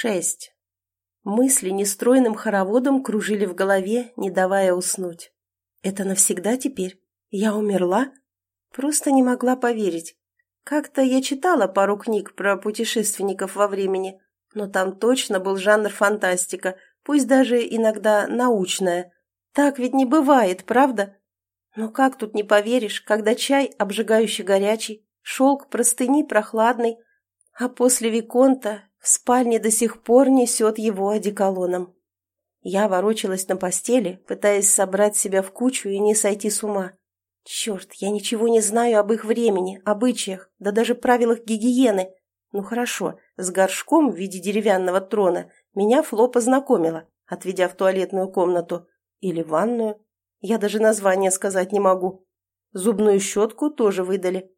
Шесть. Мысли нестройным хороводом кружили в голове, не давая уснуть. Это навсегда теперь? Я умерла? Просто не могла поверить. Как-то я читала пару книг про путешественников во времени, но там точно был жанр фантастика, пусть даже иногда научная. Так ведь не бывает, правда? Но как тут не поверишь, когда чай обжигающий горячий, шелк простыни прохладный, а после Виконта в спальне до сих пор несет его одеколоном. Я ворочалась на постели, пытаясь собрать себя в кучу и не сойти с ума. Черт, я ничего не знаю об их времени, обычаях, да даже правилах гигиены. Ну хорошо, с горшком в виде деревянного трона меня Фло познакомила, отведя в туалетную комнату. Или ванную. Я даже название сказать не могу. Зубную щетку тоже выдали.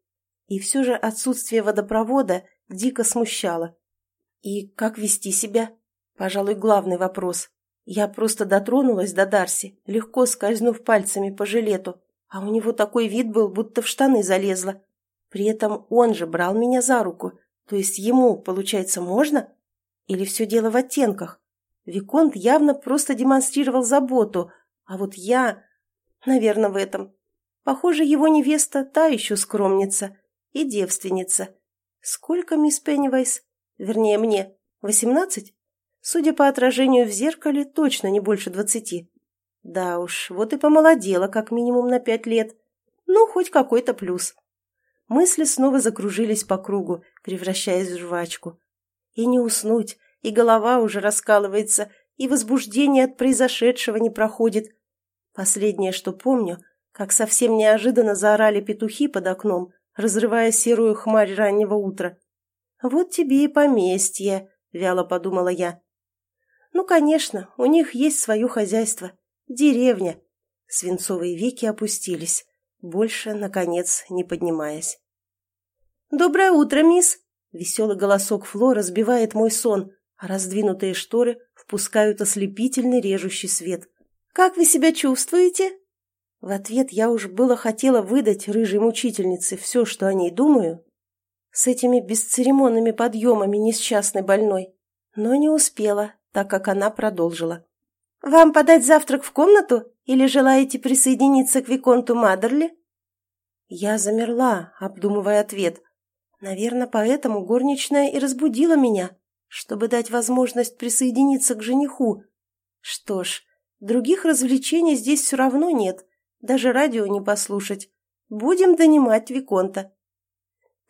И все же отсутствие водопровода дико смущало. И как вести себя? Пожалуй, главный вопрос. Я просто дотронулась до Дарси, легко скользнув пальцами по жилету, а у него такой вид был, будто в штаны залезла. При этом он же брал меня за руку, то есть ему, получается, можно? Или все дело в оттенках? Виконт явно просто демонстрировал заботу, а вот я... Наверное, в этом. Похоже, его невеста та еще скромница и девственница. Сколько, мисс Пеннивайс? Вернее, мне. Восемнадцать? Судя по отражению в зеркале, точно не больше двадцати. Да уж, вот и помолодела как минимум на пять лет. Ну, хоть какой-то плюс. Мысли снова закружились по кругу, превращаясь в жвачку. И не уснуть, и голова уже раскалывается, и возбуждение от произошедшего не проходит. Последнее, что помню, как совсем неожиданно заорали петухи под окном, разрывая серую хмарь раннего утра. «Вот тебе и поместье», — вяло подумала я. «Ну, конечно, у них есть свое хозяйство. Деревня». Свинцовые веки опустились, больше, наконец, не поднимаясь. «Доброе утро, мисс!» Веселый голосок Фло разбивает мой сон, а раздвинутые шторы впускают ослепительный режущий свет. «Как вы себя чувствуете?» В ответ я уж было хотела выдать рыжей мучительнице все, что о ней думаю, с этими бесцеремонными подъемами несчастной больной, но не успела, так как она продолжила. «Вам подать завтрак в комнату или желаете присоединиться к Виконту Мадерли?» Я замерла, обдумывая ответ. Наверное, поэтому горничная и разбудила меня, чтобы дать возможность присоединиться к жениху. Что ж, других развлечений здесь все равно нет, даже радио не послушать. Будем донимать Виконта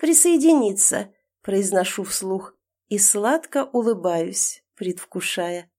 присоединиться», — произношу вслух и сладко улыбаюсь, предвкушая.